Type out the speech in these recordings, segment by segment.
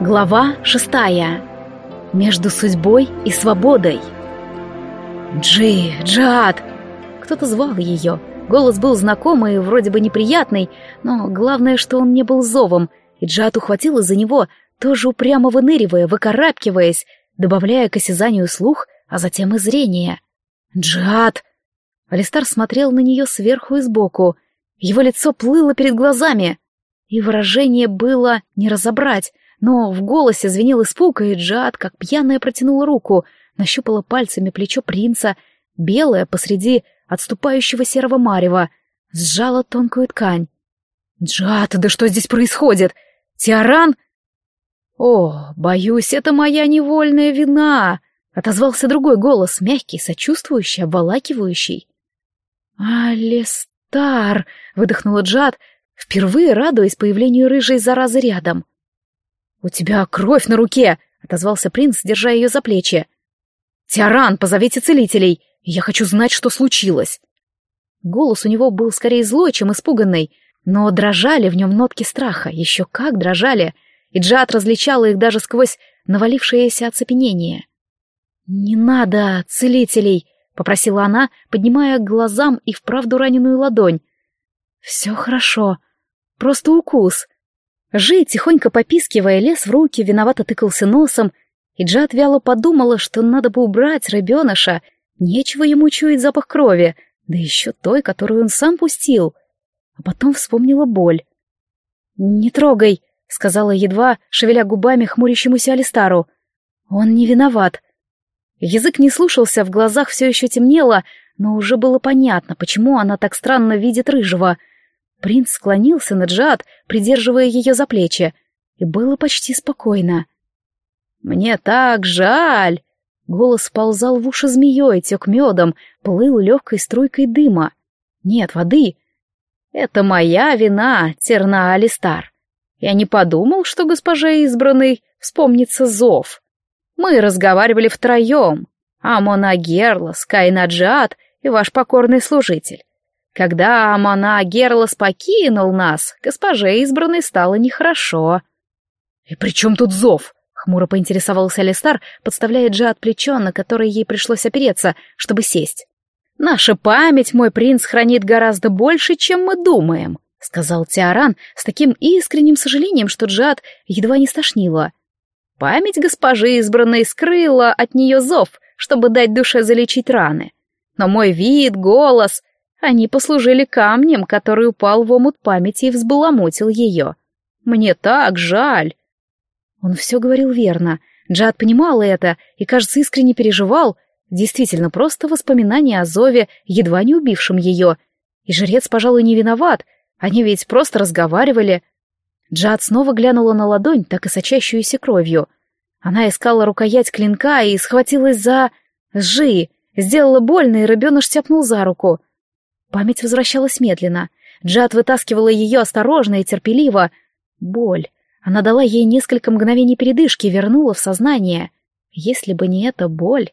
Глава шестая. Между судьбой и свободой. Джи, Джад! Кто-то звал ее. Голос был знакомый и вроде бы неприятный, но главное, что он не был зовом, и Джад ухватила за него, тоже упрямо выныривая, выкарабкиваясь, добавляя к осязанию слух, а затем и зрение. «Джад!» Алистар смотрел на нее сверху и сбоку. Его лицо плыло перед глазами, и выражение было не разобрать — но в голосе звенел испуг, и Джад, как пьяная, протянула руку, нащупала пальцами плечо принца, белое посреди отступающего серого марева, сжала тонкую ткань. «Джад, да что здесь происходит? Тиаран?» «О, боюсь, это моя невольная вина!» — отозвался другой голос, мягкий, сочувствующий, обволакивающий. «Алистар!» — выдохнула Джад, впервые радуясь появлению рыжей заразы рядом. «У тебя кровь на руке!» — отозвался принц, держа ее за плечи. «Тиаран, позовите целителей! Я хочу знать, что случилось!» Голос у него был скорее злой, чем испуганный, но дрожали в нем нотки страха, еще как дрожали, и Джад различала их даже сквозь навалившееся оцепенение. «Не надо целителей!» — попросила она, поднимая к глазам и вправду раненую ладонь. «Все хорошо. Просто укус. Жи, тихонько попискивая, лез в руки, виновато тыкался носом, и Джад вяло подумала, что надо бы убрать рыбеныша, нечего ему чуять запах крови, да еще той, которую он сам пустил. А потом вспомнила боль. «Не трогай», — сказала едва, шевеля губами хмурящемуся Алистару. «Он не виноват». Язык не слушался, в глазах все еще темнело, но уже было понятно, почему она так странно видит рыжего — Принц склонился над Джад, придерживая ее за плечи, и было почти спокойно. «Мне так жаль!» Голос ползал в уши змеей, тек медом, плыл легкой струйкой дыма. «Нет, воды!» «Это моя вина, Терна Алистар. Я не подумал, что госпоже избранной вспомнится зов. Мы разговаривали втроем, Амона Герла, Скайна Джад и ваш покорный служитель. Когда Амана Герлос покинул нас, госпоже избранной стало нехорошо. «И при чем тут зов?» — хмуро поинтересовался Алистар, подставляя Джад плечо, на которое ей пришлось опереться, чтобы сесть. «Наша память, мой принц, хранит гораздо больше, чем мы думаем», — сказал Тиаран с таким искренним сожалением, что Джад едва не стошнила. «Память госпожи избранной скрыла от нее зов, чтобы дать душе залечить раны. Но мой вид, голос, они послужили камнем, который упал в омут памяти и взбаламутил ее. Мне так жаль. Он все говорил верно. Джад понимал это и, кажется, искренне переживал. Действительно, просто воспоминания о Зове, едва не убившем ее. И жрец, пожалуй, не виноват. Они ведь просто разговаривали. Джад снова глянула на ладонь, так и сочащуюся кровью. Она искала рукоять клинка и схватилась за... Жи! Сделала больно, и рыбеныш тяпнул за руку. Память возвращалась медленно. Джад вытаскивала ее осторожно и терпеливо. Боль. Она дала ей несколько мгновений передышки, вернула в сознание. Если бы не эта боль...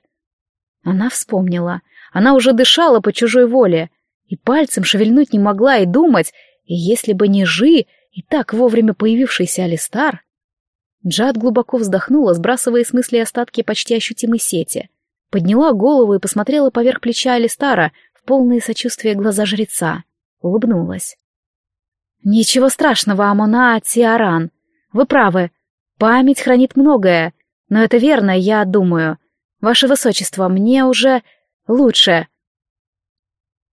Она вспомнила. Она уже дышала по чужой воле. И пальцем шевельнуть не могла и думать. И если бы не Жи, и так вовремя появившийся Алистар... Джад глубоко вздохнула, сбрасывая с мысли остатки почти ощутимой сети. Подняла голову и посмотрела поверх плеча Алистара, полные сочувствия глаза жреца. Улыбнулась. «Ничего страшного, Амона Тиаран. Вы правы. Память хранит многое. Но это верно, я думаю. Ваше Высочество, мне уже лучше».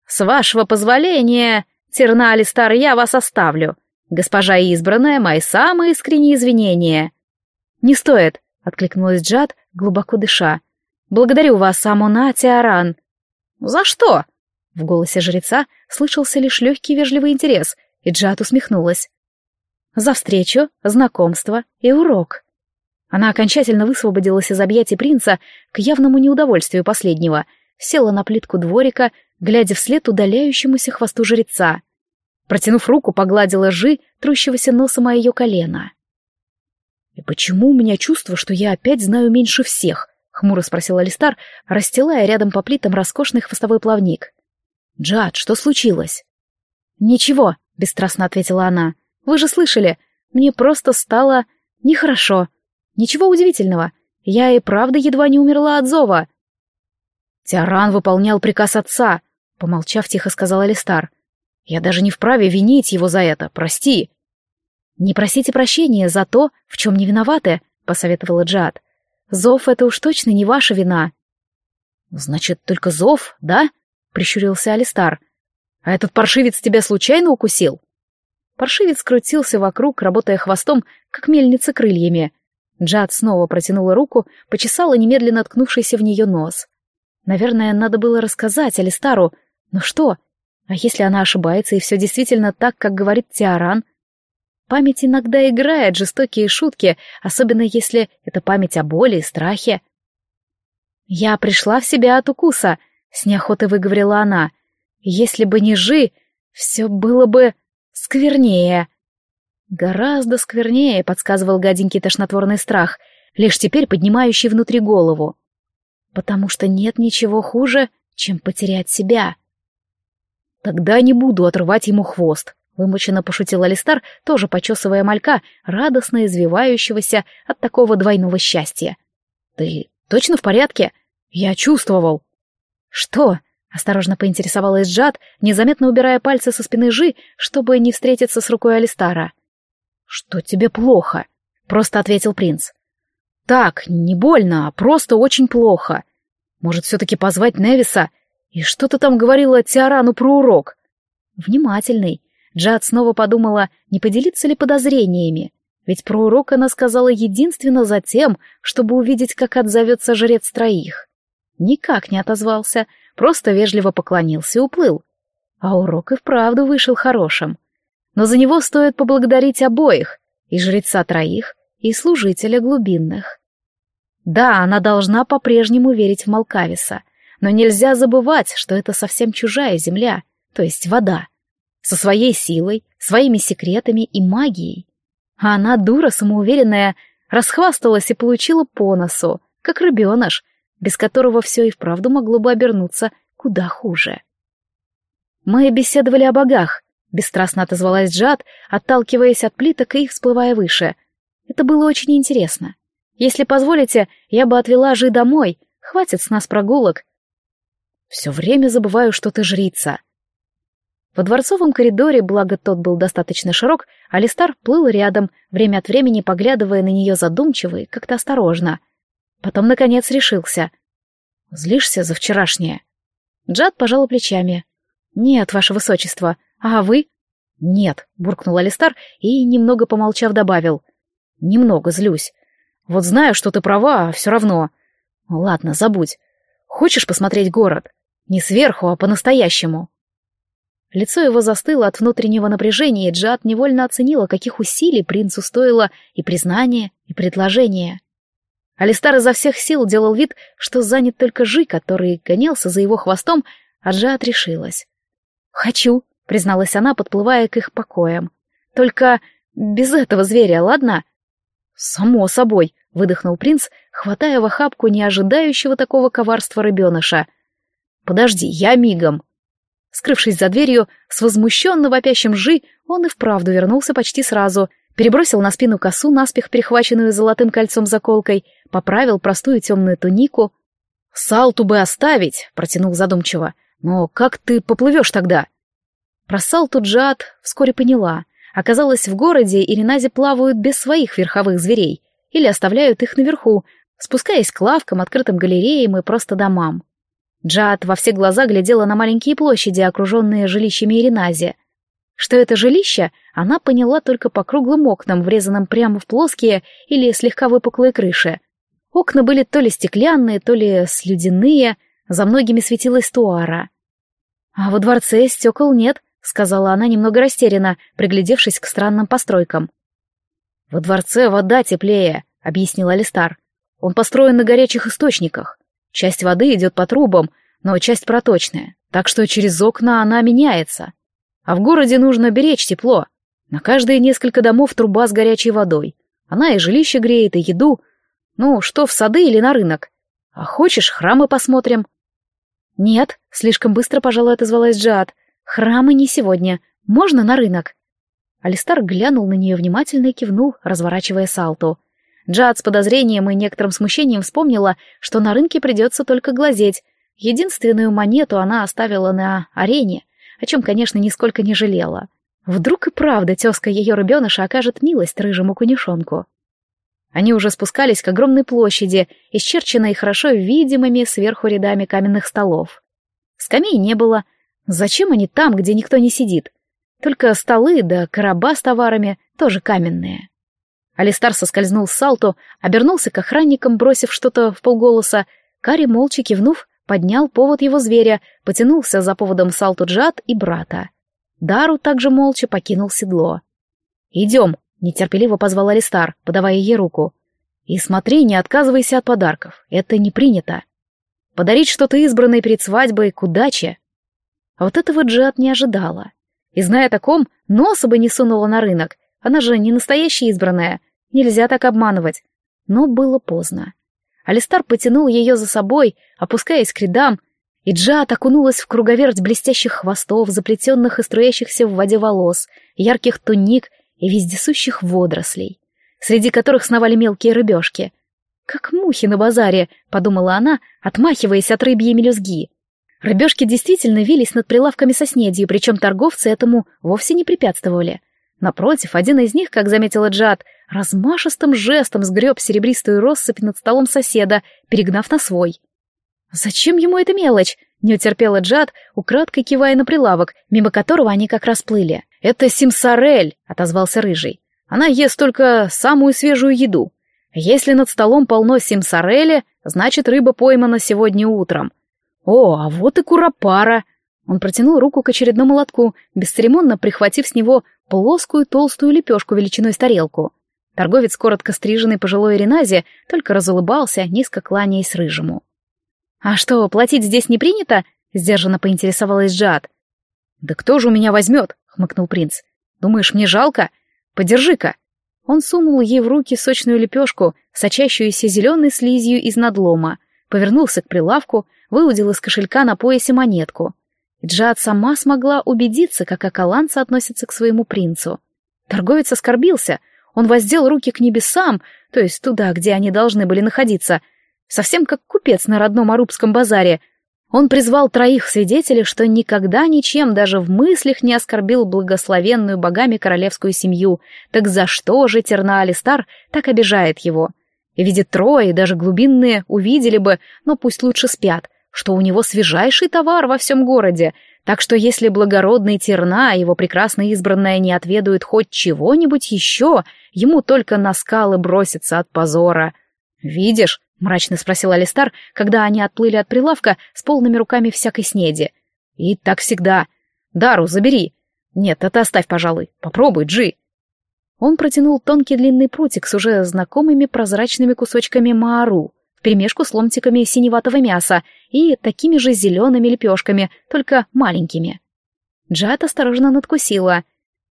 «С вашего позволения, Тернали Стар, я вас оставлю. Госпожа избранная, мои самые искренние извинения». «Не стоит», — откликнулась Джад, глубоко дыша. «Благодарю вас, Амона Тиаран». «За что?» В голосе жреца слышался лишь легкий вежливый интерес, и Джад усмехнулась. «За встречу, знакомство и урок». Она окончательно высвободилась из объятий принца к явному неудовольствию последнего, села на плитку дворика, глядя вслед удаляющемуся хвосту жреца. Протянув руку, погладила Жи, трущегося носом о ее колено. «И почему у меня чувство, что я опять знаю меньше всех?» — хмуро спросил Алистар, расстилая рядом по плитам роскошный хвостовой плавник. «Джад, что случилось?» «Ничего», — бесстрастно ответила она. «Вы же слышали, мне просто стало нехорошо. Ничего удивительного. Я и правда едва не умерла от зова. Тиаран выполнял приказ отца, помолчав, тихо сказал Алистар. Я даже не вправе винить его за это, прости. Не просите прощения за то, в чем не виноваты, посоветовала Джад. Зов — это уж точно не ваша вина. Значит, только зов, да? Прищурился Алистар. А этот паршивец тебя случайно укусил? Паршивец крутился вокруг, работая хвостом, как мельница крыльями. Джад снова протянула руку, почесала немедленно ткнувшийся в нее нос. Наверное, надо было рассказать Алистару. Но что? А если она ошибается, и все действительно так, как говорит Тиаран? Память иногда играет жестокие шутки, особенно если это память о боли и страхе. «Я пришла в себя от укуса», — с неохотой выговорила она. «Если бы не Жи, все было бы сквернее». «Гораздо сквернее», — подсказывал гаденький тошнотворный страх, лишь теперь поднимающий внутри голову. «Потому что нет ничего хуже, чем потерять себя». «Тогда не буду отрывать ему хвост», — вымученно пошутил Алистар, тоже почесывая малька, радостно извивающегося от такого двойного счастья. «Ты точно в порядке? Я чувствовал». «Что?» — осторожно поинтересовалась Джад, незаметно убирая пальцы со спины Жи, чтобы не встретиться с рукой Алистара. «Что тебе плохо?» — просто ответил принц. «Так, не больно, а просто очень плохо. Может, все-таки позвать Невиса?» И что ты там говорила Тиарану про урок? Внимательный. Джад снова подумала, не поделиться ли подозрениями. Ведь про урок она сказала единственно за тем, чтобы увидеть, как отзовется жрец троих. Никак не отозвался, просто вежливо поклонился и уплыл. А урок и вправду вышел хорошим. Но за него стоит поблагодарить обоих, и жреца троих, и служителя глубинных. Да, она должна по-прежнему верить в Малкависа — но нельзя забывать, что это совсем чужая земля, то есть вода. Со своей силой, своими секретами и магией. А она, дура самоуверенная, расхвасталась и получила по носу, как рыбеныш, без которого все и вправду могло бы обернуться куда хуже. «Мы беседовали о богах», — бесстрастно отозвалась Джад, отталкиваясь от плиток и всплывая выше. «Это было очень интересно. Если позволите, я бы отвела Жи домой, хватит с нас прогулок, все время забываю, что ты жрица. Во дворцовом коридоре, благо тот был достаточно широк, Алистар плыл рядом, время от времени поглядывая на нее задумчиво и как-то осторожно. Потом, наконец, решился. «Злишься за вчерашнее?» Джад пожала плечами. «Нет, ваше высочество. А вы?» «Нет», — буркнул Алистар и, немного помолчав, добавил. «Немного злюсь. Вот знаю, что ты права, а все равно. Ладно, забудь. Хочешь посмотреть город? Не сверху, а по-настоящему. Лицо его застыло от внутреннего напряжения, и Джад невольно оценила, каких усилий принцу стоило и признание, и предложение. Алистар изо всех сил делал вид, что занят только Жи, который гонялся за его хвостом, а Джад решилась. «Хочу», — призналась она, подплывая к их покоям. «Только без этого зверя, ладно?» «Само собой», — выдохнул принц, хватая в охапку неожидающего такого коварства рыбеныша — Подожди, я мигом. Скрывшись за дверью, с возмущенно вопящим Жи, он и вправду вернулся почти сразу, перебросил на спину косу, наспех перехваченную золотым кольцом заколкой, поправил простую темную тунику. «Салту бы оставить», — протянул задумчиво. «Но как ты поплывешь тогда?» Про Салту Джад вскоре поняла. Оказалось, в городе Иринази плавают без своих верховых зверей или оставляют их наверху, спускаясь к лавкам, открытым галереям и просто домам. Джад во все глаза глядела на маленькие площади, окруженные жилищами Иринази. Что это жилище, она поняла только по круглым окнам, врезанным прямо в плоские или слегка выпуклые крыши. Окна были то ли стеклянные, то ли слюдяные, за многими светилась туара. «А во дворце стекол нет», — сказала она немного растерянно, приглядевшись к странным постройкам. «Во дворце вода теплее», — объяснил Алистар. «Он построен на горячих источниках. Часть воды идет по трубам, но часть проточная, так что через окна она меняется. А в городе нужно беречь тепло. На каждые несколько домов труба с горячей водой. Она и жилище греет, и еду. Ну, что, в сады или на рынок? А хочешь, храмы посмотрим? Нет, слишком быстро, пожалуй, отозвалась Джад. Храмы не сегодня. Можно на рынок? Алистар глянул на нее внимательно и кивнул, разворачивая салту. Джад с подозрением и некоторым смущением вспомнила, что на рынке придется только глазеть. Единственную монету она оставила на арене, о чем, конечно, нисколько не жалела. Вдруг и правда тезка ее рыбеныша окажет милость рыжему конюшонку. Они уже спускались к огромной площади, исчерченной хорошо видимыми сверху рядами каменных столов. Скамей не было. Зачем они там, где никто не сидит? Только столы да короба с товарами, тоже каменные. Алистар соскользнул с салту, обернулся к охранникам, бросив что-то в полголоса. Кари, молча кивнув, поднял повод его зверя, потянулся за поводом салту Джад и брата. Дару также молча покинул седло. «Идем», — нетерпеливо позвал Алистар, подавая ей руку. «И смотри, не отказывайся от подарков, это не принято. Подарить что-то избранное перед свадьбой к удаче». А вот этого Джад не ожидала. И зная о таком, носа бы не сунула на рынок, она же не настоящая избранная. Нельзя так обманывать. Но было поздно. Алистар потянул ее за собой, опускаясь к рядам, и Джат окунулась в круговерть блестящих хвостов, заплетенных и струящихся в воде волос, ярких туник и вездесущих водорослей, среди которых сновали мелкие рыбешки. «Как мухи на базаре», — подумала она, отмахиваясь от рыбьей мелюзги. Рыбешки действительно вились над прилавками со снедью, причем торговцы этому вовсе не препятствовали — Напротив, один из них, как заметила Джад, размашистым жестом сгреб серебристую россыпь над столом соседа, перегнав на свой. «Зачем ему эта мелочь?» — не утерпела Джад, украдкой кивая на прилавок, мимо которого они как раз плыли. «Это симсарель», — отозвался Рыжий. «Она ест только самую свежую еду. Если над столом полно симсареля, значит, рыба поймана сегодня утром. О, а вот и куропара!» Он протянул руку к очередному лотку, бесцеремонно прихватив с него плоскую толстую лепешку величиной с тарелку. Торговец, коротко стриженный пожилой Реназе, только разулыбался, низко кланяясь рыжему. «А что, платить здесь не принято?» — сдержанно поинтересовалась Джад. «Да кто же у меня возьмет?» — хмыкнул принц. «Думаешь, мне жалко? Подержи-ка». Он сунул ей в руки сочную лепешку, сочащуюся зеленой слизью из надлома, повернулся к прилавку, выудил из кошелька на поясе монетку. Джад сама смогла убедиться, как акаланцы относятся к своему принцу. Торговец оскорбился, он воздел руки к небесам, то есть туда, где они должны были находиться, совсем как купец на родном арубском базаре. Он призвал троих свидетелей, что никогда ничем даже в мыслях не оскорбил благословенную богами королевскую семью. Так за что же Терна Алистар так обижает его? И видит трое, даже глубинные увидели бы, но пусть лучше спят, что у него свежайший товар во всем городе, так что если благородный Терна, его прекрасно избранная, не отведают хоть чего-нибудь еще, ему только на скалы бросится от позора. «Видишь?» — мрачно спросил Алистар, когда они отплыли от прилавка с полными руками всякой снеди. «И так всегда. Дару забери. Нет, это оставь, пожалуй. Попробуй, Джи». Он протянул тонкий длинный прутик с уже знакомыми прозрачными кусочками маару вперемешку с ломтиками синеватого мяса и такими же зелеными лепешками, только маленькими. Джат осторожно надкусила.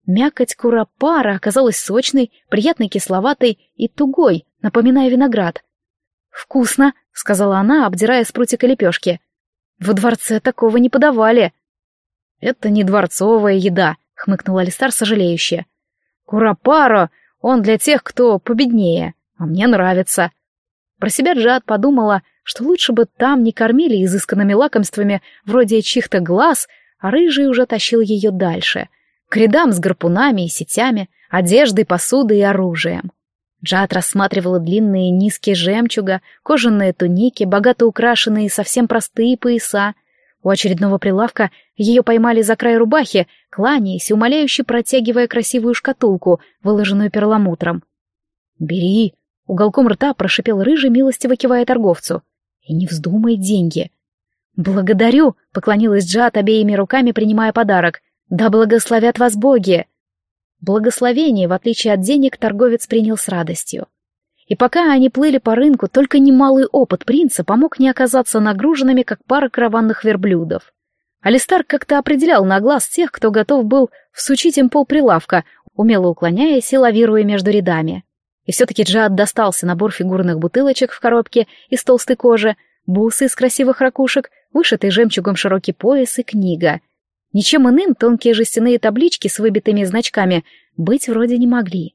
Мякоть куропара оказалась сочной, приятной кисловатой и тугой, напоминая виноград. «Вкусно», — сказала она, обдирая с прутика лепешки. «В дворце такого не подавали». «Это не дворцовая еда», — хмыкнул Алистар сожалеюще. «Куропаро, он для тех, кто победнее, а мне нравится». Про себя Джад подумала, что лучше бы там не кормили изысканными лакомствами вроде чьих-то глаз, а рыжий уже тащил ее дальше, к рядам с гарпунами и сетями, одеждой, посудой и оружием. Джад рассматривала длинные низкие жемчуга, кожаные туники, богато украшенные и совсем простые пояса. У очередного прилавка ее поймали за край рубахи, кланяясь умоляюще протягивая красивую шкатулку, выложенную перламутром. «Бери», Уголком рта прошипел рыжий, милостиво кивая торговцу. «И не вздумай деньги». «Благодарю», — поклонилась Джат обеими руками, принимая подарок. «Да благословят вас боги!» Благословение, в отличие от денег, торговец принял с радостью. И пока они плыли по рынку, только немалый опыт принца помог не оказаться нагруженными, как пара караванных верблюдов. Алистар как-то определял на глаз тех, кто готов был всучить им пол прилавка, умело уклоняясь и лавируя между рядами. И все-таки Джад достался набор фигурных бутылочек в коробке из толстой кожи, бусы из красивых ракушек, вышитый жемчугом широкий пояс и книга. Ничем иным тонкие жестяные таблички с выбитыми значками быть вроде не могли.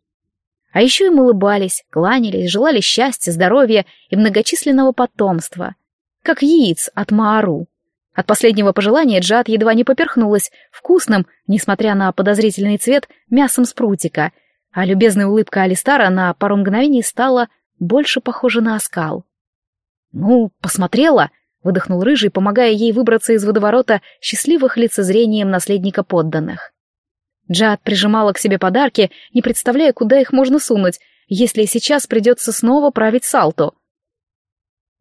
А еще им улыбались, кланялись, желали счастья, здоровья и многочисленного потомства. Как яиц от Маару. От последнего пожелания Джад едва не поперхнулась вкусным, несмотря на подозрительный цвет, мясом с прутика, а любезная улыбка Алистара на пару мгновений стала больше похожа на оскал. «Ну, посмотрела!» — выдохнул Рыжий, помогая ей выбраться из водоворота счастливых лицезрением наследника подданных. Джад прижимала к себе подарки, не представляя, куда их можно сунуть, если сейчас придется снова править салту.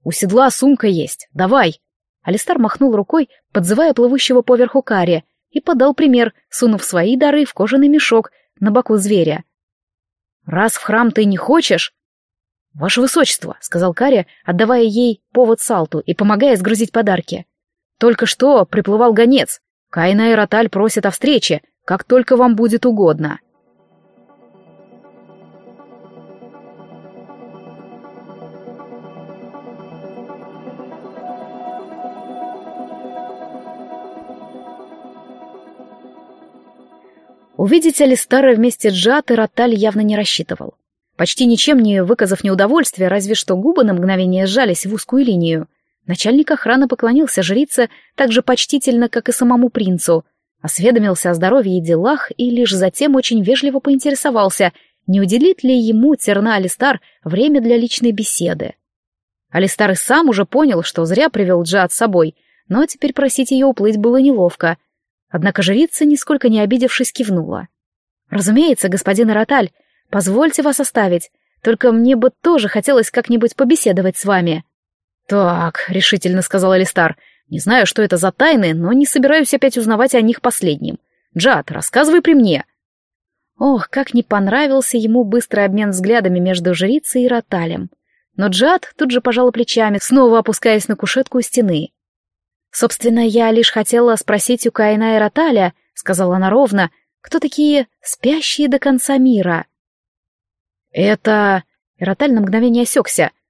«У седла сумка есть, давай!» Алистар махнул рукой, подзывая плывущего поверху кария, и подал пример, сунув свои дары в кожаный мешок на боку зверя. «Раз в храм ты не хочешь...» «Ваше высочество», — сказал Кария, отдавая ей повод салту и помогая сгрузить подарки. «Только что приплывал гонец. Кайна и Роталь просят о встрече, как только вам будет угодно. Увидеть Алистара вместе с Джат Роталь явно не рассчитывал. Почти ничем не выказав неудовольствия, разве что губы на мгновение сжались в узкую линию. Начальник охраны поклонился жрице так же почтительно, как и самому принцу, осведомился о здоровье и делах и лишь затем очень вежливо поинтересовался, не уделит ли ему Терна Алистар время для личной беседы. Алистар и сам уже понял, что зря привел Джад с собой, но теперь просить ее уплыть было неловко. Однако жрица, нисколько не обидевшись, кивнула. «Разумеется, господин Роталь, позвольте вас оставить, только мне бы тоже хотелось как-нибудь побеседовать с вами». «Так», — решительно сказал Алистар, — не знаю, что это за тайны, но не собираюсь опять узнавать о них последним. Джад, рассказывай при мне. Ох, как не понравился ему быстрый обмен взглядами между жрицей и Роталем. Но Джад тут же пожала плечами, снова опускаясь на кушетку у стены. «Собственно, я лишь хотела спросить у Каина и Роталя», — сказала она ровно, — «кто такие спящие до конца мира?» «Это...» — Роталь на мгновение осекся —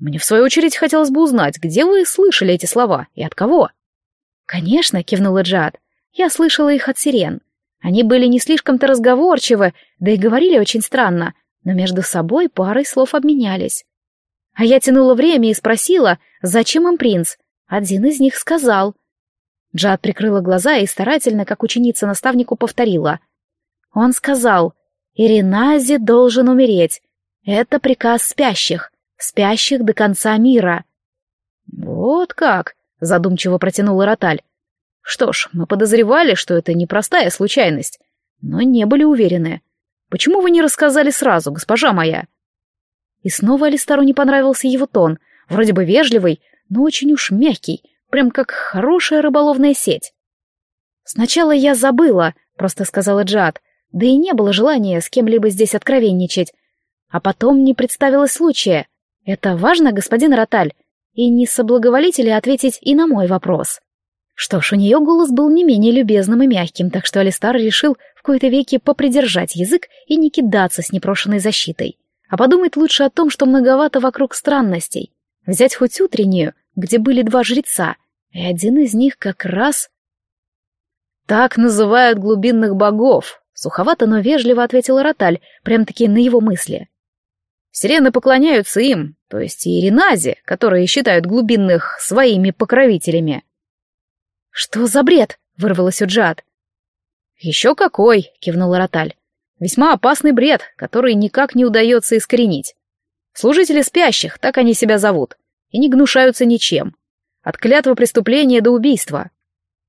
мне, в свою очередь, хотелось бы узнать, где вы слышали эти слова и от кого?» «Конечно», — кивнула Джад. «Я слышала их от сирен. Они были не слишком-то разговорчивы, да и говорили очень странно, но между собой парой слов обменялись. А я тянула время и спросила, зачем им принц. Один из них сказал. Джад прикрыла глаза и старательно, как ученица наставнику, повторила. Он сказал, «Иринази должен умереть. Это приказ спящих спящих до конца мира. Вот как, задумчиво протянула Роталь. Что ж, мы подозревали, что это непростая случайность, но не были уверены. Почему вы не рассказали сразу, госпожа моя? И снова Алисtarу не понравился его тон, вроде бы вежливый, но очень уж мягкий, прям как хорошая рыболовная сеть. «Сначала я забыла», — просто сказала Джад, да и не было желания с кем-либо здесь откровенничать. А потом не представилось случая. Это важно, господин Роталь? И не соблаговолите ли ответить и на мой вопрос? Что ж, у нее голос был не менее любезным и мягким, так что Алистар решил в кои-то веки попридержать язык и не кидаться с непрошенной защитой, а подумать лучше о том, что многовато вокруг странностей. Взять хоть утреннюю, где были два жреца, и один из них как раз... «Так называют глубинных богов», — суховато, но вежливо ответила Роталь, прям-таки на его мысли. Сирены поклоняются им, то есть и Ириназе, которые считают глубинных своими покровителями. «Что за бред?» — вырвалась у Джад. «Еще какой!» — кивнула Роталь. «Весьма опасный бред, который никак не удается искоренить. Служители спящих, так они себя зовут, и не гнушаются ничем. От клятвы преступления до убийства.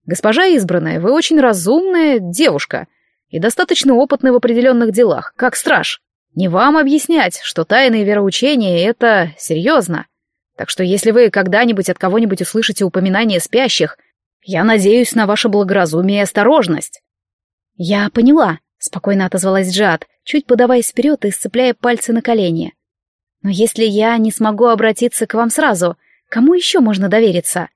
Госпожа избранная, вы очень разумная девушка и достаточно опытная в определенных делах, как страж. Не вам объяснять, что тайные вероучения — это серьезно. Так что если вы когда-нибудь от кого-нибудь услышите упоминание спящих, я надеюсь на ваше благоразумие и осторожность». «Я поняла», — спокойно отозвалась Джад, чуть подаваясь вперед и сцепляя пальцы на колени. «Но если я не смогу обратиться к вам сразу, кому еще можно довериться?»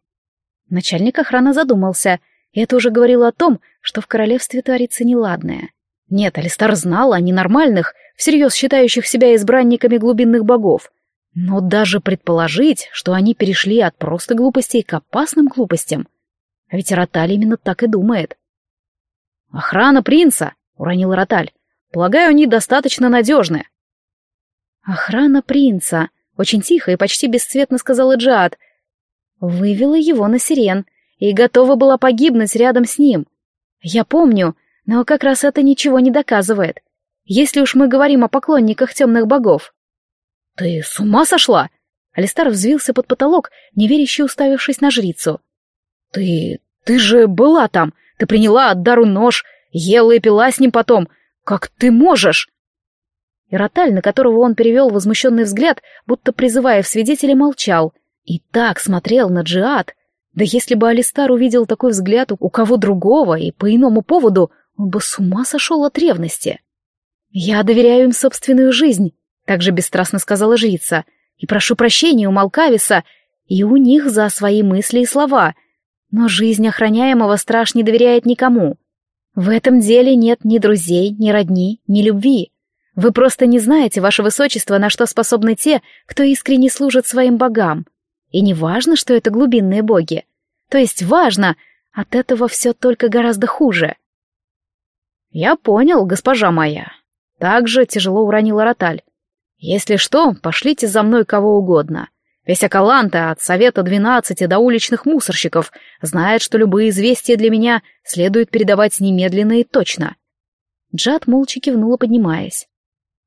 Начальник охраны задумался, и это уже говорило о том, что в королевстве творится неладное. Нет, Алистар знал о ненормальных, всерьез считающих себя избранниками глубинных богов. Но даже предположить, что они перешли от просто глупостей к опасным глупостям. А ведь Роталь именно так и думает. «Охрана принца!» — уронил Роталь. «Полагаю, они достаточно надежны». Охрана принца, очень тихо и почти бесцветно сказала Джад, вывела его на сирен и готова была погибнуть рядом с ним. Я помню, но как раз это ничего не доказывает. Если уж мы говорим о поклонниках темных богов. Ты с ума сошла? Алистар взвился под потолок, неверяще уставившись на жрицу. Ты... ты же была там. Ты приняла от дару нож, ела и пила с ним потом. Как ты можешь? Ироталь, на которого он перевел возмущенный взгляд, будто призывая в свидетели, молчал. И так смотрел на Джиад. Да если бы Алистар увидел такой взгляд у кого другого и по иному поводу, он бы с ума сошел от ревности. «Я доверяю им собственную жизнь», — также бесстрастно сказала жрица, «и прошу прощения у Малкависа и у них за свои мысли и слова, но жизнь охраняемого страж не доверяет никому. В этом деле нет ни друзей, ни родни, ни любви. Вы просто не знаете, ваше высочество, на что способны те, кто искренне служит своим богам. И не важно, что это глубинные боги. То есть важно, от этого все только гораздо хуже». «Я понял, госпожа моя», также тяжело уронила Роталь. «Если что, пошлите за мной кого угодно. Весь Акаланта, от Совета двенадцати до уличных мусорщиков, знает, что любые известия для меня следует передавать немедленно и точно». Джад молча кивнула, поднимаясь.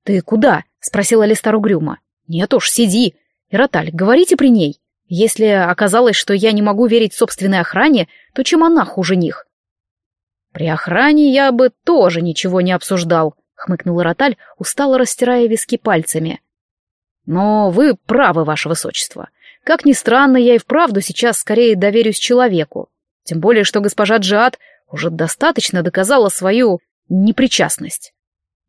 «Ты куда?» — спросила Листар угрюмо. «Нет уж, сиди. Ироталь, говорите при ней. Если оказалось, что я не могу верить собственной охране, то чем она хуже них?» «При охране я бы тоже ничего не обсуждал», хмыкнул Роталь, устало растирая виски пальцами. Но вы правы, ваше высочество. Как ни странно, я и вправду сейчас скорее доверюсь человеку. Тем более, что госпожа Джиад уже достаточно доказала свою непричастность.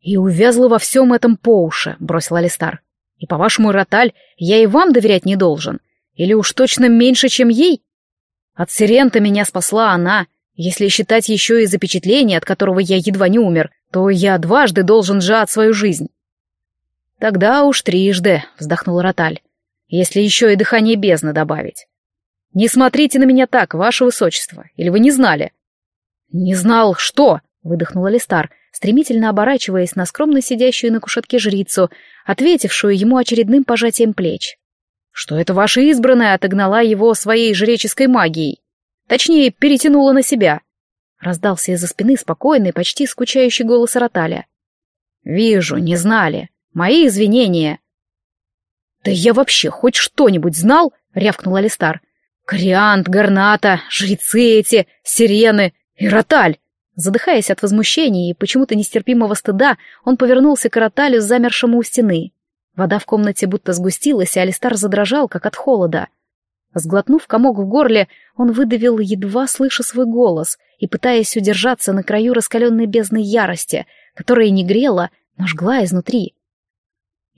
И увязла во всем этом по уши, бросил Алистар. И по-вашему, Роталь, я и вам доверять не должен. Или уж точно меньше, чем ей? От Сирента меня спасла она, если считать еще и запечатление, от которого я едва не умер, то я дважды должен сжать свою жизнь. Тогда уж трижды, вздохнул Роталь, если еще и дыхание бездны добавить. Не смотрите на меня так, ваше высочество, или вы не знали? Не знал, что? выдохнул Алистар, стремительно оборачиваясь на скромно сидящую на кушетке жрицу, ответившую ему очередным пожатием плеч. Что это ваша избранная отогнала его своей жреческой магией. Точнее, перетянула на себя. Раздался из-за спины спокойный, почти скучающий голос Роталя. «Вижу, не знали. Мои извинения». «Да я вообще хоть что-нибудь знал?» — рявкнул Алистар. «Кориант, Гарната, жрецы эти, сирены и Роталь!» Задыхаясь от возмущения и почему-то нестерпимого стыда, он повернулся к Роталю, замершему у стены. Вода в комнате будто сгустилась, и Алистар задрожал, как от холода. Сглотнув комок в горле, он выдавил, едва слыша свой голос, и пытаясь удержаться на краю раскаленной бездны ярости, которая не грела, но жгла изнутри.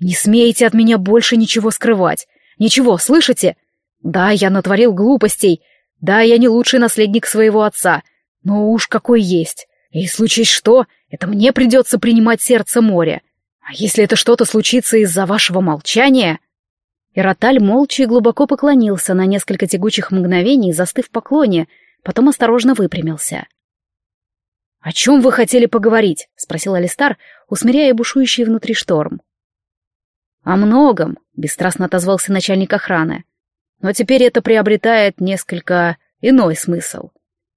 «Не смейте от меня больше ничего скрывать! Ничего, слышите? Да, я натворил глупостей, да, я не лучший наследник своего отца, но уж какой есть. И случись что, это мне придется принимать сердце моря. А если это что-то случится из-за вашего молчания...» Ироталь молча и глубоко поклонился на несколько тягучих мгновений, застыв в поклоне, потом осторожно выпрямился. «О чем вы хотели поговорить?» — спросил Алистар, усмиряя бушующий внутри шторм. «О многом», — бесстрастно отозвался начальник охраны. «Но теперь это приобретает несколько иной смысл.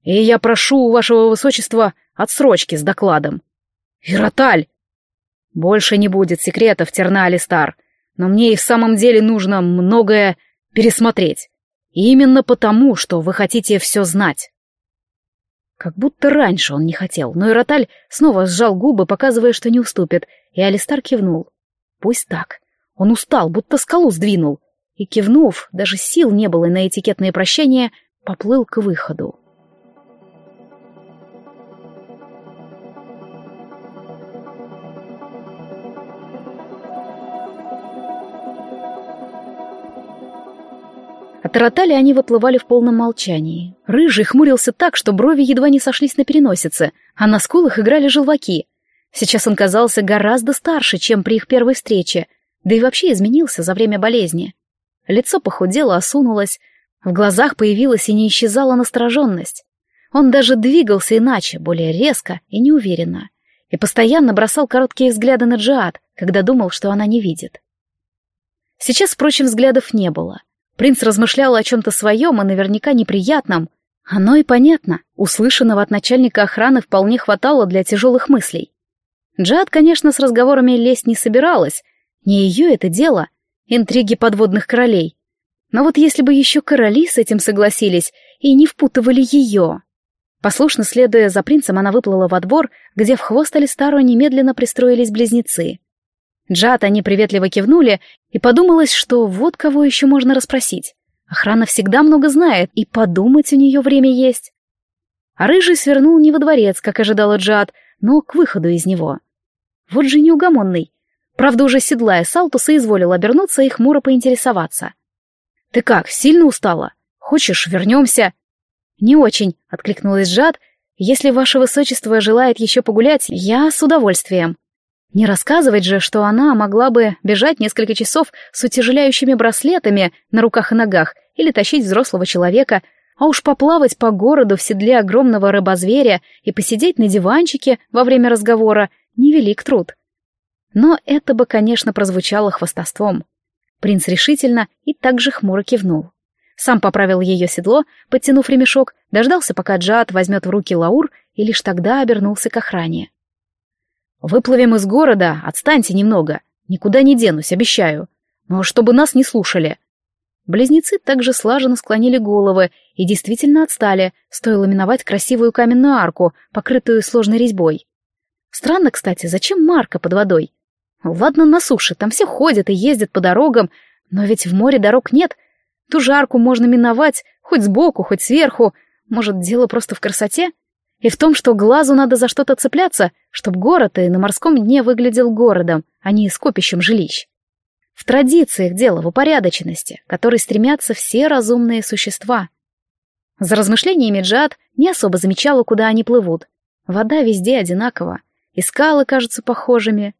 И я прошу у вашего высочества отсрочки с докладом». «Ироталь!» «Больше не будет секретов, Терна Алистар», но мне и в самом деле нужно многое пересмотреть. И именно потому, что вы хотите все знать. Как будто раньше он не хотел, но Ироталь снова сжал губы, показывая, что не уступит, и Алистар кивнул. Пусть так. Он устал, будто скалу сдвинул. И кивнув, даже сил не было на этикетные прощания, поплыл к выходу. От Ротали они выплывали в полном молчании. Рыжий хмурился так, что брови едва не сошлись на переносице, а на скулах играли желваки. Сейчас он казался гораздо старше, чем при их первой встрече, да и вообще изменился за время болезни. Лицо похудело, осунулось, в глазах появилась и не исчезала настороженность. Он даже двигался иначе, более резко и неуверенно, и постоянно бросал короткие взгляды на Джиад, когда думал, что она не видит. Сейчас, впрочем, взглядов не было. Принц размышлял о чем-то своем и наверняка неприятном. Оно и понятно, услышанного от начальника охраны вполне хватало для тяжелых мыслей. Джад, конечно, с разговорами лезть не собиралась. Не ее это дело, интриги подводных королей. Но вот если бы еще короли с этим согласились и не впутывали ее... Послушно следуя за принцем, она выплыла во двор, где в хвост Алистару немедленно пристроились близнецы. Джад они приветливо кивнули, и подумалось, что вот кого еще можно расспросить. Охрана всегда много знает, и подумать у нее время есть. А рыжий свернул не во дворец, как ожидала Джад, но к выходу из него. Вот же неугомонный. Правда, уже седлая Салтуса изволил обернуться и хмуро поинтересоваться. «Ты как, сильно устала? Хочешь, вернемся?» «Не очень», — откликнулась Джад. «Если ваше высочество желает еще погулять, я с удовольствием». Не рассказывать же, что она могла бы бежать несколько часов с утяжеляющими браслетами на руках и ногах или тащить взрослого человека, а уж поплавать по городу в седле огромного рыбозверя и посидеть на диванчике во время разговора — невелик труд. Но это бы, конечно, прозвучало хвастовством. Принц решительно и также хмуро кивнул. Сам поправил ее седло, подтянув ремешок, дождался, пока Джад возьмет в руки Лаур, и лишь тогда обернулся к охране. «Выплывем из города, отстаньте немного. Никуда не денусь, обещаю. Но чтобы нас не слушали». Близнецы также слаженно склонили головы и действительно отстали, стоило миновать красивую каменную арку, покрытую сложной резьбой. Странно, кстати, зачем марка под водой? Ладно, на суше, там все ходят и ездят по дорогам, но ведь в море дорог нет, Ту жарку можно миновать, хоть сбоку, хоть сверху. Может, дело просто в красоте? И в том, что глазу надо за что-то цепляться, чтобы город и на морском дне выглядел городом, а не скопищем жилищ. В традициях дело, в упорядоченности, к которой стремятся все разумные существа. За размышлениями Джад не особо замечала, куда они плывут. Вода везде одинакова, и скалы кажутся похожими.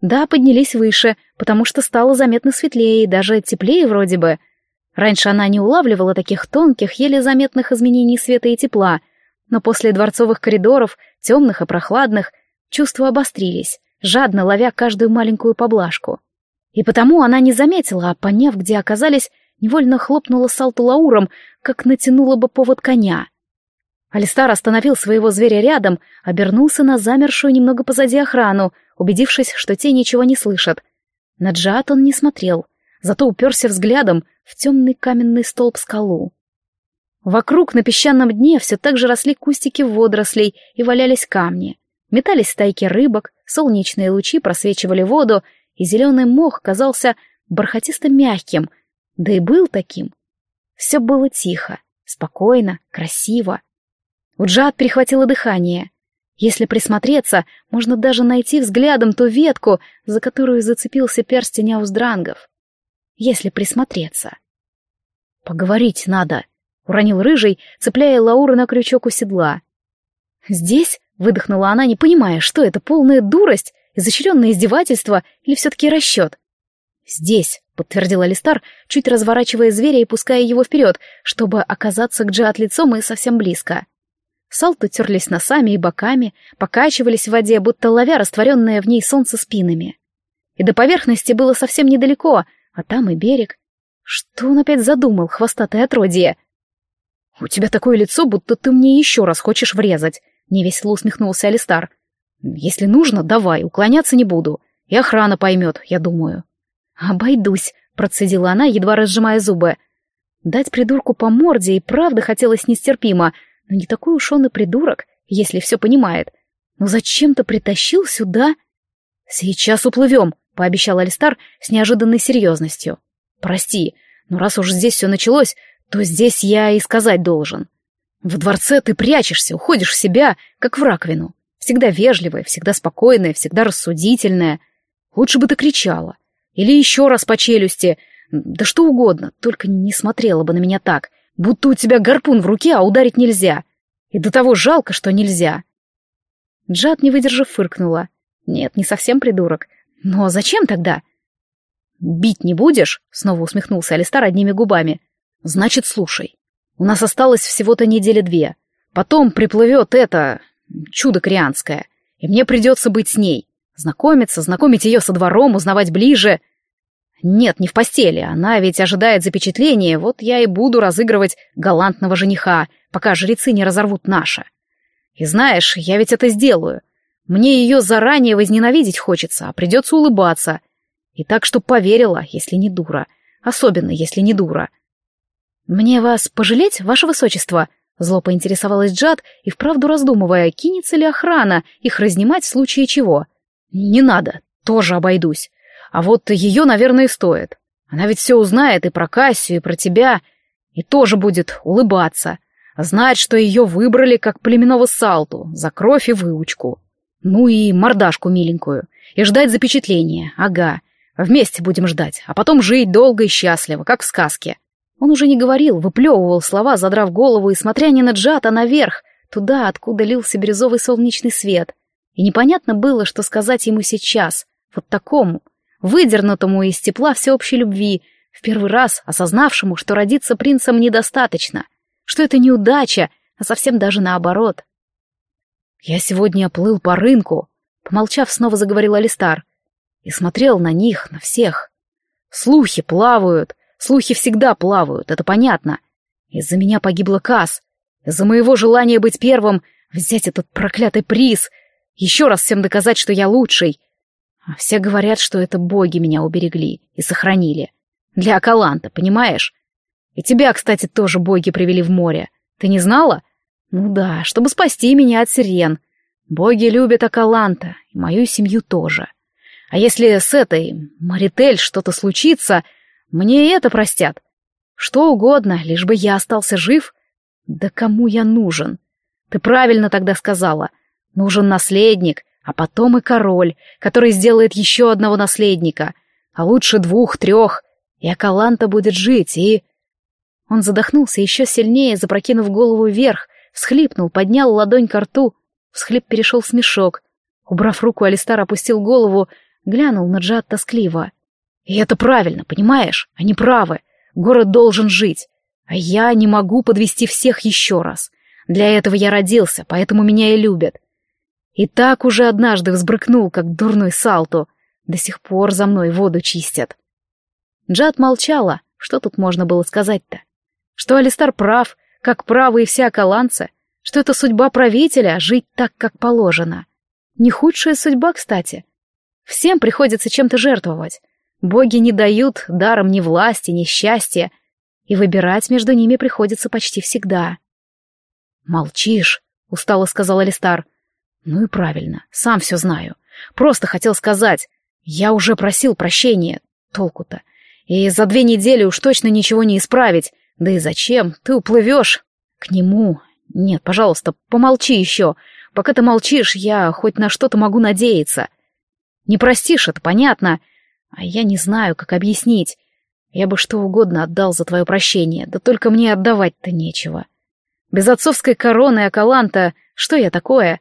Да, поднялись выше, потому что стало заметно светлее и даже теплее вроде бы — Раньше она не улавливала таких тонких, еле заметных изменений света и тепла, но после дворцовых коридоров, темных и прохладных, чувства обострились, жадно ловя каждую маленькую поблажку. И потому она не заметила, а поняв, где оказались, невольно хлопнула салту лауром, как натянула бы повод коня. Алистар остановил своего зверя рядом, обернулся на замершую немного позади охрану, убедившись, что те ничего не слышат. На Джаат он не смотрел, зато уперся взглядом в темный каменный столб-скалу. Вокруг на песчаном дне все так же росли кустики водорослей и валялись камни. Метались стайки рыбок, солнечные лучи просвечивали воду, и зеленый мох казался бархатисто-мягким, да и был таким. Все было тихо, спокойно, красиво. У Джад перехватило дыхание. Если присмотреться, можно даже найти взглядом ту ветку, за которую зацепился перстень ауздрангов если присмотреться. «Поговорить надо», — уронил рыжий, цепляя Лауру на крючок у седла. «Здесь?» — выдохнула она, не понимая, что это полная дурость, изощренное издевательство или все-таки расчет. «Здесь», — подтвердил Алистар, чуть разворачивая зверя и пуская его вперед, чтобы оказаться к Джиат лицом и совсем близко. Салты терлись носами и боками, покачивались в воде, будто ловя растворенное в ней солнце спинами. И до поверхности было совсем недалеко, а там и берег. Что он опять задумал, хвостатое отродье? «У тебя такое лицо, будто ты мне еще раз хочешь врезать», — невесело усмехнулся Алистар. «Если нужно, давай, уклоняться не буду. И охрана поймет, я думаю». «Обойдусь», — процедила она, едва разжимая зубы. Дать придурку по морде и правда хотелось нестерпимо, но не такой уж он и придурок, если все понимает. Но зачем-то притащил сюда... «Сейчас уплывем», — пообещал Алистар с неожиданной серьезностью. «Прости, но раз уж здесь все началось, то здесь я и сказать должен. В дворце ты прячешься, уходишь в себя, как в раковину. Всегда вежливая, всегда спокойная, всегда рассудительная. Лучше бы ты кричала. Или еще раз по челюсти. Да что угодно, только не смотрела бы на меня так, будто у тебя гарпун в руке, а ударить нельзя. И до того жалко, что нельзя». Джад, не выдержав, фыркнула. «Нет, не совсем придурок. «Но зачем тогда?» «Бить не будешь?» — снова усмехнулся Алистар одними губами. «Значит, слушай. У нас осталось всего-то недели две. Потом приплывет это... чудо корианское, и мне придется быть с ней. Знакомиться, знакомить ее со двором, узнавать ближе. Нет, не в постели, она ведь ожидает запечатления, вот я и буду разыгрывать галантного жениха, пока жрецы не разорвут наше. И знаешь, я ведь это сделаю. Мне ее заранее возненавидеть хочется, а придется улыбаться. И так, что поверила, если не дура. Особенно, если не дура. «Мне вас пожалеть, ваше высочество?» Зло поинтересовалась Джад и вправду раздумывая, кинется ли охрана их разнимать в случае чего. «Не надо, тоже обойдусь. А вот ее, наверное, стоит. Она ведь все узнает и про Кассию, и про тебя, и тоже будет улыбаться. Знать, что ее выбрали как племенного салту, за кровь и выучку. Ну и мордашку миленькую. И ждать запечатления, ага. Вместе будем ждать, а потом жить долго и счастливо, как в сказке. Он уже не говорил, выплевывал слова, задрав голову и смотря не на Джат, а наверх, туда, откуда лился бирюзовый солнечный свет. И непонятно было, что сказать ему сейчас, вот такому, выдернутому из тепла всеобщей любви, в первый раз осознавшему, что родиться принцем недостаточно, что это неудача, а совсем даже наоборот. «Я сегодня плыл по рынку», — помолчав, снова заговорил Алистар, и смотрел на них, на всех. Слухи плавают, слухи всегда плавают, это понятно. Из-за меня погибла Кас, из-за моего желания быть первым, взять этот проклятый приз, еще раз всем доказать, что я лучший. А все говорят, что это боги меня уберегли и сохранили. Для Акаланта, понимаешь? И тебя, кстати, тоже боги привели в море. Ты не знала? Ну да, чтобы спасти меня от сирен. Боги любят Акаланта, и мою семью тоже. А если с этой Маритель что-то случится, мне и это простят. Что угодно, лишь бы я остался жив. Да кому я нужен? Ты правильно тогда сказала. Нужен наследник, а потом и король, который сделает еще одного наследника, а лучше двух, трех, и Акаланта будет жить, и... Он задохнулся еще сильнее, запрокинув голову вверх, всхлипнул, поднял ладонь к рту. Всхлип перешел в смешок. Убрав руку, Алистар опустил голову, глянул на Джад тоскливо. «И это правильно, понимаешь? Они правы. Город должен жить. А я не могу подвести всех еще раз. Для этого я родился, поэтому меня и любят. И так уже однажды взбрыкнул, как дурной салту. До сих пор за мной воду чистят». Джад молчала. Что тут можно было сказать-то? Что Алистар прав, как правы и вся каланца, что это судьба правителя — жить так, как положено. Не худшая судьба, кстати. Всем приходится чем-то жертвовать. Боги не дают даром ни власти, ни счастья, и выбирать между ними приходится почти всегда. «Молчишь», — устало сказал Алистар. «Ну и правильно, сам все знаю. Просто хотел сказать, я уже просил прощения, толку-то. И за две недели уж точно ничего не исправить. Да и зачем? Ты уплывешь к нему. Нет, пожалуйста, помолчи еще. Пока ты молчишь, я хоть на что-то могу надеяться. Не простишь, это понятно. А я не знаю, как объяснить. Я бы что угодно отдал за твое прощение, да только мне отдавать-то нечего. Без отцовской короны и Акаланта что я такое?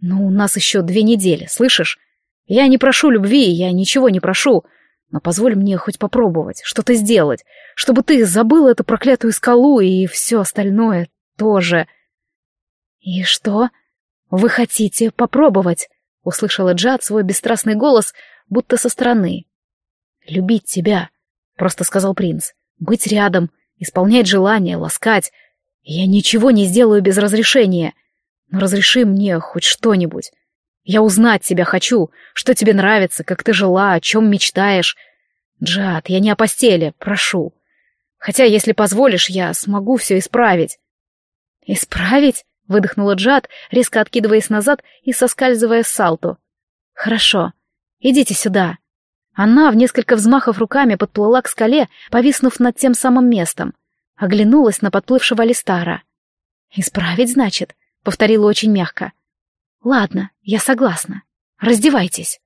Ну, у нас еще две недели, слышишь? Я не прошу любви, я ничего не прошу. Но позволь мне хоть попробовать, что-то сделать, чтобы ты забыл эту проклятую скалу и все остальное тоже. И что? Вы хотите попробовать? Услышала Джад свой бесстрастный голос, будто со стороны. «Любить тебя», — просто сказал принц. «Быть рядом, исполнять желания, ласкать. Я ничего не сделаю без разрешения. Но разреши мне хоть что-нибудь. Я узнать тебя хочу, что тебе нравится, как ты жила, о чем мечтаешь. Джад, я не о постели, прошу. Хотя, если позволишь, я смогу все исправить. Исправить? Выдохнула Джад, резко откидываясь назад и соскальзывая с салту. Хорошо. Идите сюда. Она в несколько взмахов руками подплыла к скале, повиснув над тем самым местом. Оглянулась на подплывшего Листара. «Исправить, значит?» — повторила очень мягко. «Ладно, я согласна. Раздевайтесь».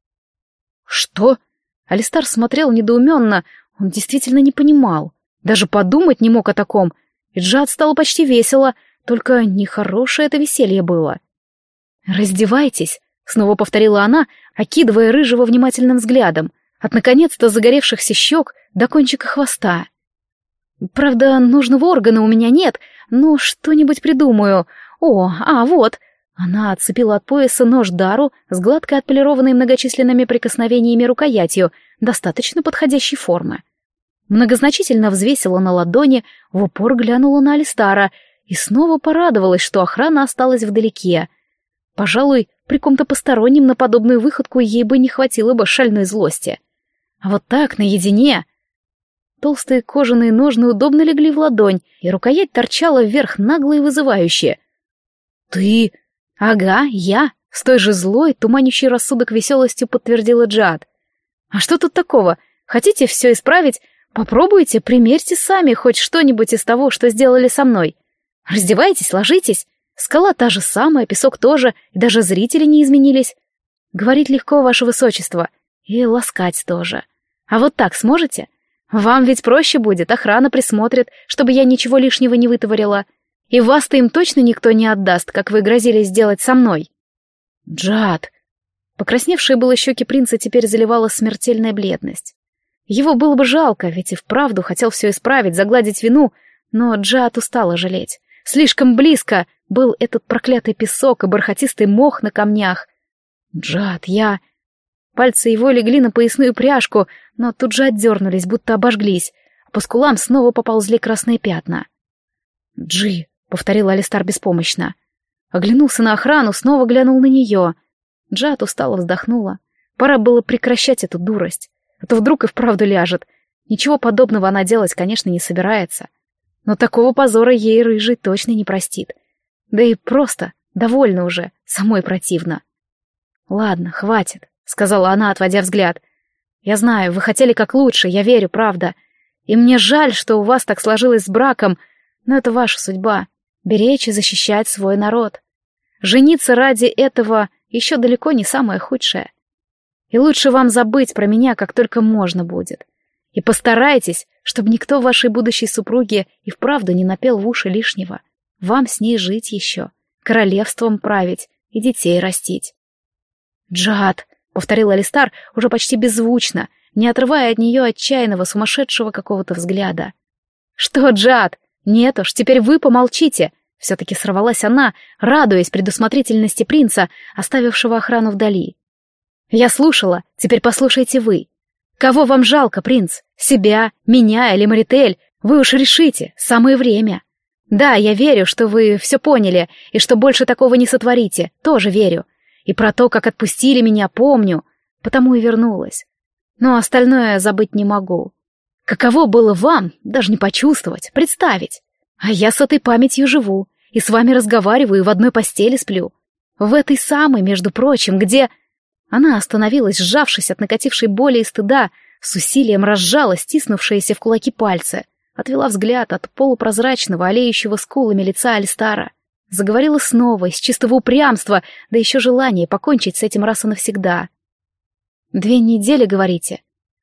«Что?» Алистар смотрел недоуменно, он действительно не понимал. Даже подумать не мог о таком. И Джад стало почти весело, только нехорошее это веселье было. «Раздевайтесь», — снова повторила она, окидывая рыжего внимательным взглядом, от наконец-то загоревшихся щек до кончика хвоста. «Правда, нужного органа у меня нет, но что-нибудь придумаю. О, а вот, Она отцепила от пояса нож Дару с гладко отполированной многочисленными прикосновениями рукоятью, достаточно подходящей формы. Многозначительно взвесила на ладони, в упор глянула на Алистара и снова порадовалась, что охрана осталась вдалеке. Пожалуй, при ком-то постороннем на подобную выходку ей бы не хватило бы шальной злости. А вот так, наедине... Толстые кожаные ножны удобно легли в ладонь, и рукоять торчала вверх нагло и вызывающе. «Ты...» «Ага, я», — с той же злой, туманящей рассудок веселостью подтвердила Джад. «А что тут такого? Хотите все исправить? Попробуйте, примерьте сами хоть что-нибудь из того, что сделали со мной. Раздевайтесь, ложитесь. Скала та же самая, песок тоже, и даже зрители не изменились. Говорить легко, ваше высочество, и ласкать тоже. А вот так сможете? Вам ведь проще будет, охрана присмотрит, чтобы я ничего лишнего не вытворила. И вас-то им точно никто не отдаст, как вы грозились сделать со мной. Джад. Покрасневшие было щеки принца теперь заливала смертельная бледность. Его было бы жалко, ведь и вправду хотел все исправить, загладить вину, но Джад устала жалеть. Слишком близко был этот проклятый песок и бархатистый мох на камнях. Джад, я... Пальцы его легли на поясную пряжку, но тут же отдернулись, будто обожглись. По скулам снова поползли красные пятна. «Джи», — повторил Алистар беспомощно. Оглянулся на охрану, снова глянул на нее. Джад устало вздохнула. Пора было прекращать эту дурость а то вдруг и вправду ляжет. Ничего подобного она делать, конечно, не собирается. Но такого позора ей рыжий точно не простит. Да и просто, довольно уже, самой противно. «Ладно, хватит», — сказала она, отводя взгляд. «Я знаю, вы хотели как лучше, я верю, правда. И мне жаль, что у вас так сложилось с браком, но это ваша судьба — беречь и защищать свой народ. Жениться ради этого еще далеко не самое худшее. И лучше вам забыть про меня, как только можно будет. И постарайтесь, чтобы никто вашей будущей супруге и вправду не напел в уши лишнего. Вам с ней жить еще, королевством править и детей растить. «Джад», — повторил Алистар уже почти беззвучно, не отрывая от нее отчаянного, сумасшедшего какого-то взгляда. «Что, Джад? Нет уж, теперь вы помолчите!» Все-таки сорвалась она, радуясь предусмотрительности принца, оставившего охрану вдали. Я слушала, теперь послушайте вы. Кого вам жалко, принц? Себя, меня или Маритель? Вы уж решите, самое время. Да, я верю, что вы все поняли, и что больше такого не сотворите, тоже верю. И про то, как отпустили меня, помню, потому и вернулась. Но остальное забыть не могу. Каково было вам, даже не почувствовать, представить. А я с этой памятью живу, и с вами разговариваю, и в одной постели сплю. В этой самой, между прочим, где... Она остановилась, сжавшись от накатившей боли и стыда, с усилием разжала стиснувшиеся в кулаки пальцы, отвела взгляд от полупрозрачного, олеющего скулами лица Алистара. Заговорила снова, из чистого упрямства, да еще желания покончить с этим раз и навсегда. «Две недели, говорите?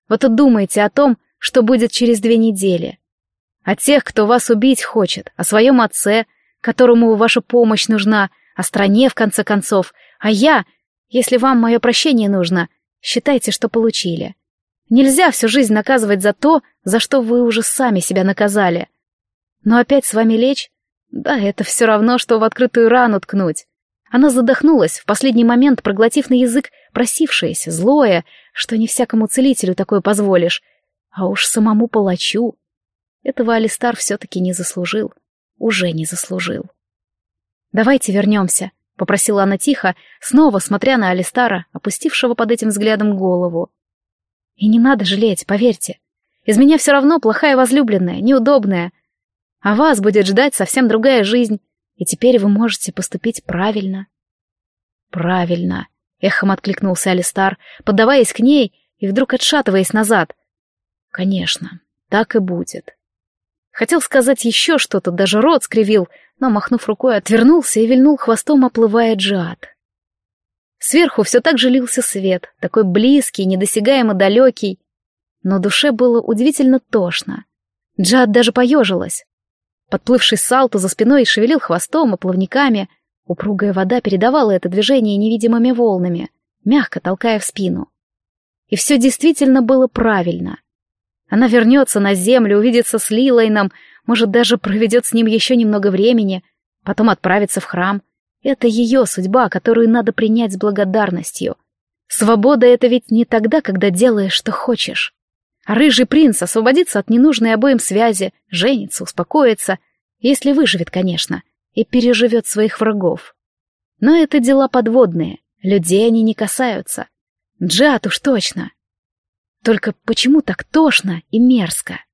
Вот и думаете о том, что будет через две недели. О тех, кто вас убить хочет, о своем отце, которому ваша помощь нужна, о стране, в конце концов, а я, если вам мое прощение нужно, считайте, что получили. Нельзя всю жизнь наказывать за то, за что вы уже сами себя наказали. Но опять с вами лечь? Да, это все равно, что в открытую рану ткнуть. Она задохнулась, в последний момент проглотив на язык просившееся, злое, что не всякому целителю такое позволишь, а уж самому палачу. Этого Алистар все-таки не заслужил. Уже не заслужил. «Давайте вернемся», — попросила она тихо, снова смотря на Алистара, опустившего под этим взглядом голову. «И не надо жалеть, поверьте. Из меня все равно плохая возлюбленная, неудобная. А вас будет ждать совсем другая жизнь, и теперь вы можете поступить правильно». «Правильно», — эхом откликнулся Алистар, поддаваясь к ней и вдруг отшатываясь назад. «Конечно, так и будет». Хотел сказать еще что-то, даже рот скривил, но, махнув рукой, отвернулся и вильнул хвостом, оплывая джад. Сверху все так же лился свет, такой близкий, недосягаемо далекий, но душе было удивительно тошно. Джад даже поежилась. Подплывший салту за спиной шевелил хвостом и плавниками. Упругая вода передавала это движение невидимыми волнами, мягко толкая в спину. И все действительно было правильно. Она вернется на землю, увидится с Лилайном, может, даже проведет с ним еще немного времени, потом отправится в храм Это ее судьба, которую надо принять с благодарностью. Свобода — это ведь не тогда, когда делаешь, что хочешь. А рыжий принц освободится от ненужной обоим связи, женится, успокоится, если выживет, конечно, и переживет своих врагов. Но это дела подводные, людей они не касаются. Джат уж точно. Только почему так тошно и мерзко?